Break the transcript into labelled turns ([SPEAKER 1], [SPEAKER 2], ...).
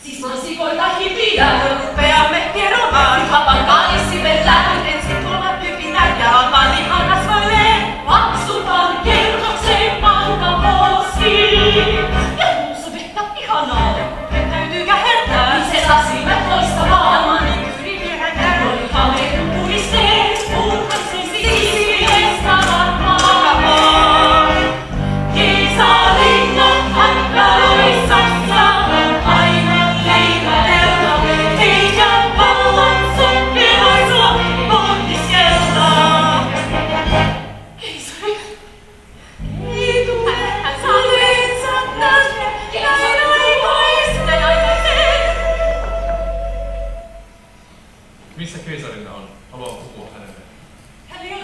[SPEAKER 1] Si sono sicura che
[SPEAKER 2] missä Kiisarinna on? Haluan puhua hänelle.
[SPEAKER 1] Hän ei